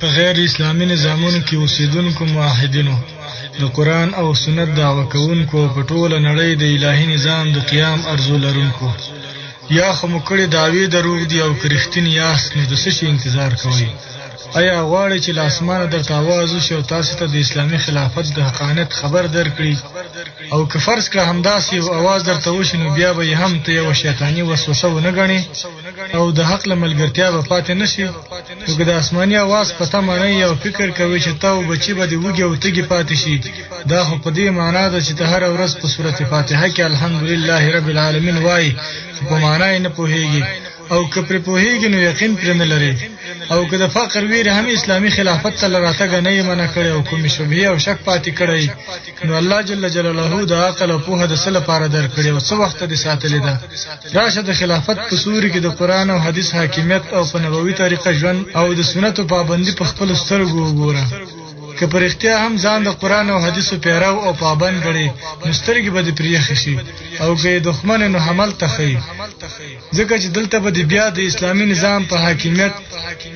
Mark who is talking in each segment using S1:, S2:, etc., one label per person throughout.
S1: په غیر اسلامي نظامونو کې اوسېدونکو موحدینو د قرآن او سنت دعوه کوونکو او په ټوله نړۍ د الهي نظام د قیام ارزو لرونکو یا خو مو کړې دعوې دروغ دي او که رښتیني یاست نو د څه شي انتظار کوئ ایا غواړئ چې له اسمانه درته اواز وشي او تاسو ته د اسلامي خلافت د حقانیت خبر درکړي او که فرض کړه همداسې یو اواز درته وشي نو بیا به یې هم ته یوه شیطاني وسوسه ونه ګڼې او د حق له ملګرتیا به پاتې نه شي نو که د اسماني اواز په تمه نه یې او فکر کوې چې تا او بچي به دې وږي او تږي پاتې شي دا خو په دې معنا ده چې ته هره ورځ په صورت فاتحه کې الحمدلله رب العالمین وایي خو په معنا یې نه پوهېږي او که پر پوهیږي نو یقین پر نه لري او که د فقر ویر هم اسلامی خلافت ته لراتګ نه یې منع کړی او کومې شبهې او شک پاتې کړی نو الله جل جلاله د عقل او پوهه د څه لپاره درکړي او څه وخت دې ساتلې ده راشه د خلافت په سوري کې د قرآن او حدیث حاکمیت او په نبوي طریقه ژوند او د سنتو پابندي په خپل سترګو وګوره که پر اختیا هم ځان د قران او حدیثو پیرو او پابند غړي مسترګي به د پریخ شي او که دښمن نو حمل تخی ځکه چې دلته به د بیا د اسلامي نظام په حاکمیت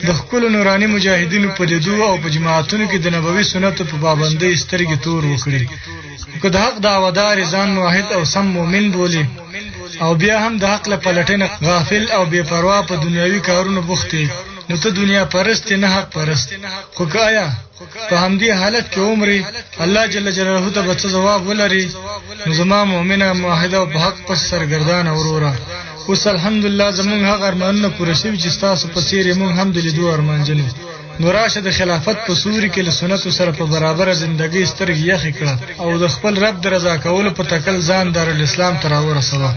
S1: د خپل نوراني مجاهدینو په لیدو او په جماعتونو کې د نبوي سنتو په پابندۍ سترګې تور وکړي که د حق دعوادار ځان موحد او سم مؤمن بولي او بیا هم د حق له پلټنې غافل او بې پروا په دنیوي کارونو بوختي نو ته دنیا پرست نه حق پرست خو که آیا په همدې حالت کې عمرې الله جل جلاله ته به څه ځواب ولري نو زما مؤمنه موحده او په حق پس سرګردانه وروره اوس الحمدلله زمونږ هغه ارمانونه پوره شوي چې ستاسو په څېر یې مونږ هم د لیدو ارمانجنو نو راشه د خلافت په سوري کې له سنتو سره په برابره زندګۍ سترګې یخې کړه او د خپل رب د رضا کولو په تکل ځان دارالاسلام ته راورسوه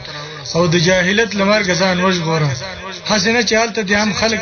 S1: او د جاهلت له مرګه ځان وژغوره هسې نه چې هلته دې هم خلک